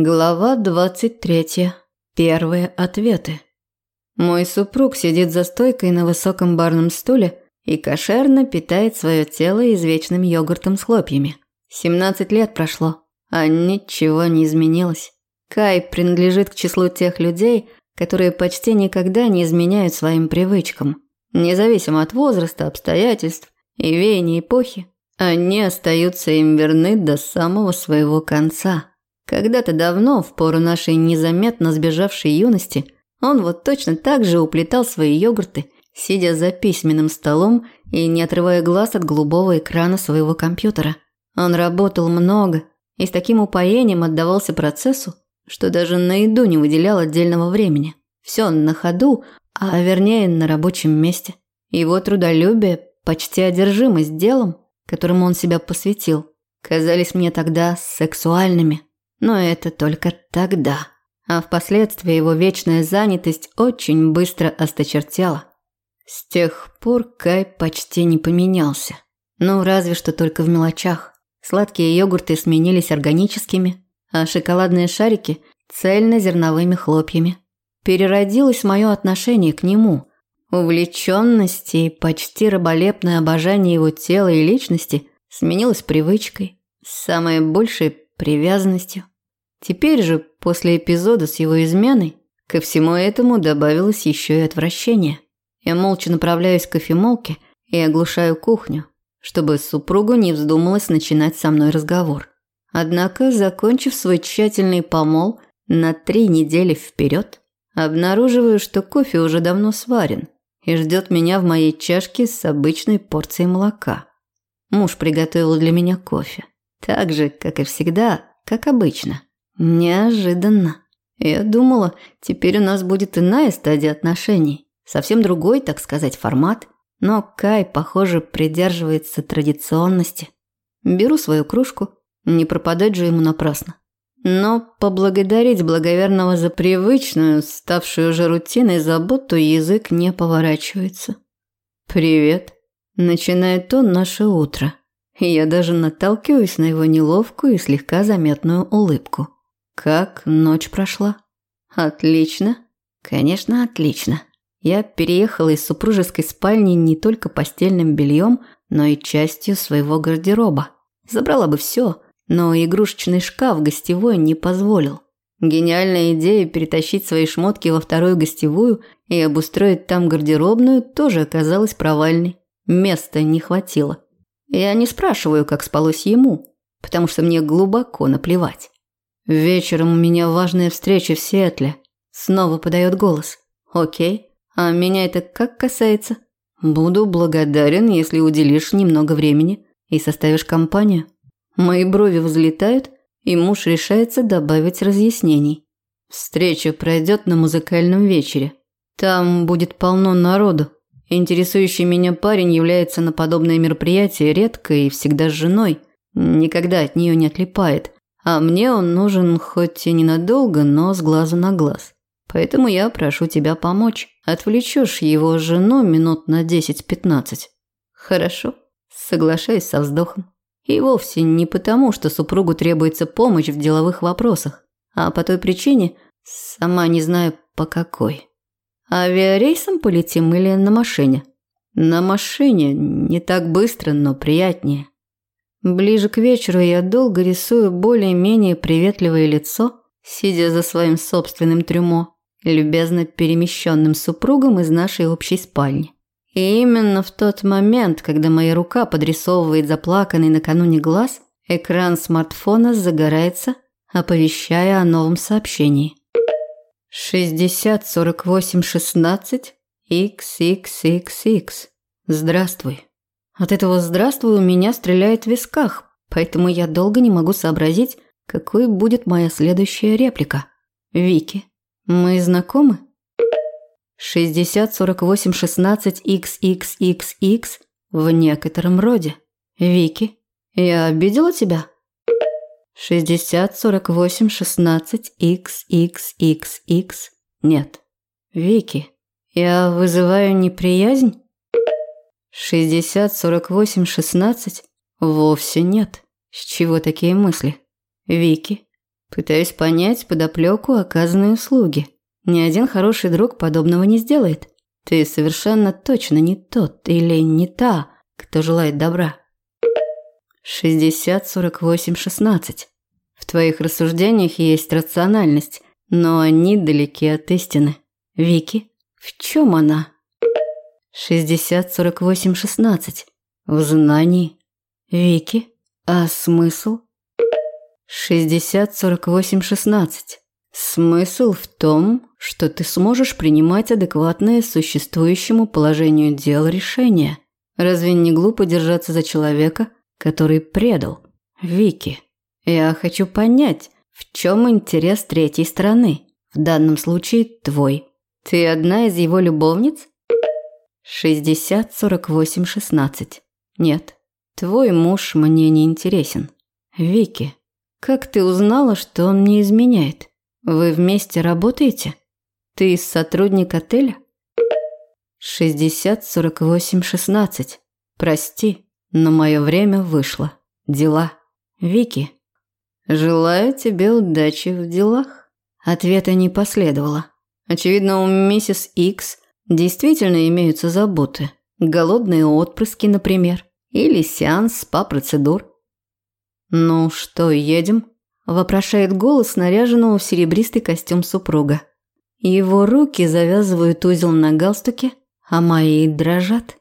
Глава 23. Первые ответы. Мой супруг сидит за стойкой на высоком барном стуле и кошерно питает свое тело извечным йогуртом с хлопьями. 17 лет прошло, а ничего не изменилось. Кай принадлежит к числу тех людей, которые почти никогда не изменяют своим привычкам. Независимо от возраста, обстоятельств и веяний эпохи, они остаются им верны до самого своего конца. Когда-то давно, в пору нашей незаметно сбежавшей юности, он вот точно так же уплетал свои йогурты, сидя за письменным столом и не отрывая глаз от голубого экрана своего компьютера. Он работал много и с таким упоением отдавался процессу, что даже на еду не выделял отдельного времени. Все на ходу, а вернее на рабочем месте. Его трудолюбие, почти одержимость делом, которому он себя посвятил, казались мне тогда сексуальными. Но это только тогда. А впоследствии его вечная занятость очень быстро осточертела. С тех пор Кай почти не поменялся. Ну, разве что только в мелочах. Сладкие йогурты сменились органическими, а шоколадные шарики – цельнозерновыми хлопьями. Переродилось мое отношение к нему. Увлеченность и почти раболепное обожание его тела и личности сменилось привычкой, самой большей привязанностью. Теперь же, после эпизода с его изменой, ко всему этому добавилось еще и отвращение. Я молча направляюсь к кофемолке и оглушаю кухню, чтобы супругу не вздумалось начинать со мной разговор. Однако, закончив свой тщательный помол на три недели вперед, обнаруживаю, что кофе уже давно сварен и ждет меня в моей чашке с обычной порцией молока. Муж приготовил для меня кофе. Так же, как и всегда, как обычно. Неожиданно. Я думала, теперь у нас будет иная стадия отношений. Совсем другой, так сказать, формат. Но Кай, похоже, придерживается традиционности. Беру свою кружку, не пропадать же ему напрасно. Но поблагодарить благоверного за привычную, ставшую уже рутиной заботу, язык не поворачивается. «Привет», – начинает он наше утро. Я даже наталкиваюсь на его неловкую и слегка заметную улыбку. Как ночь прошла? Отлично. Конечно, отлично. Я переехала из супружеской спальни не только постельным бельем, но и частью своего гардероба. Забрала бы все, но игрушечный шкаф гостевой не позволил. Гениальная идея перетащить свои шмотки во вторую гостевую и обустроить там гардеробную тоже оказалась провальной. Места не хватило. Я не спрашиваю, как спалось ему, потому что мне глубоко наплевать. Вечером у меня важная встреча в Сиэтле. Снова подает голос. Окей. А меня это как касается? Буду благодарен, если уделишь немного времени и составишь компанию. Мои брови взлетают, и муж решается добавить разъяснений. Встреча пройдет на музыкальном вечере. Там будет полно народу. Интересующий меня парень является на подобное мероприятие редко и всегда с женой. Никогда от нее не отлипает. А мне он нужен хоть и ненадолго, но с глаза на глаз. Поэтому я прошу тебя помочь. Отвлечешь его жену минут на 10-15. Хорошо. Соглашаюсь со вздохом. И вовсе не потому, что супругу требуется помощь в деловых вопросах, а по той причине, сама не знаю по какой. Авиарейсом полетим или на машине? На машине не так быстро, но приятнее. Ближе к вечеру я долго рисую более-менее приветливое лицо, сидя за своим собственным трюмо, любезно перемещенным супругом из нашей общей спальни. И именно в тот момент, когда моя рука подрисовывает заплаканный накануне глаз, экран смартфона загорается, оповещая о новом сообщении. 60 48 16 XXXX. Здравствуй. От этого «здравствуй» у меня стреляет в висках, поэтому я долго не могу сообразить, какой будет моя следующая реплика. Вики. Мы знакомы? 60 48 16 XXXX в некотором роде. Вики. Я обидела тебя? 60, 48, 16, X, X, X, X. Нет. Вики, я вызываю неприязнь? 60, 48, 16? Вовсе нет. С чего такие мысли? Вики, Пытаюсь понять подоплеку оказанной услуги. Ни один хороший друг подобного не сделает. Ты совершенно точно не тот или не та, кто желает добра. 60, 48, 16. В твоих рассуждениях есть рациональность, но они далеки от истины. Вики, в чем она? 60, 48, 16. В знании. Вики, а смысл? 60, 48, 16. Смысл в том, что ты сможешь принимать адекватное существующему положению дел решения. Разве не глупо держаться за человека, который предал? Вики, я хочу понять, в чем интерес третьей стороны, в данном случае твой. Ты одна из его любовниц? 60, 48, 16. Нет, твой муж мне не интересен. Вики, как ты узнала, что он не изменяет? Вы вместе работаете? Ты сотрудник отеля? 60, 48, 16. Прости, но мое время вышло. Дела. Вики. Желаю тебе удачи в делах. Ответа не последовало. Очевидно, у миссис Икс действительно имеются заботы. Голодные отпрыски, например. Или сеанс спа-процедур. «Ну что, едем?» – вопрошает голос наряженного в серебристый костюм супруга. Его руки завязывают узел на галстуке, а мои дрожат.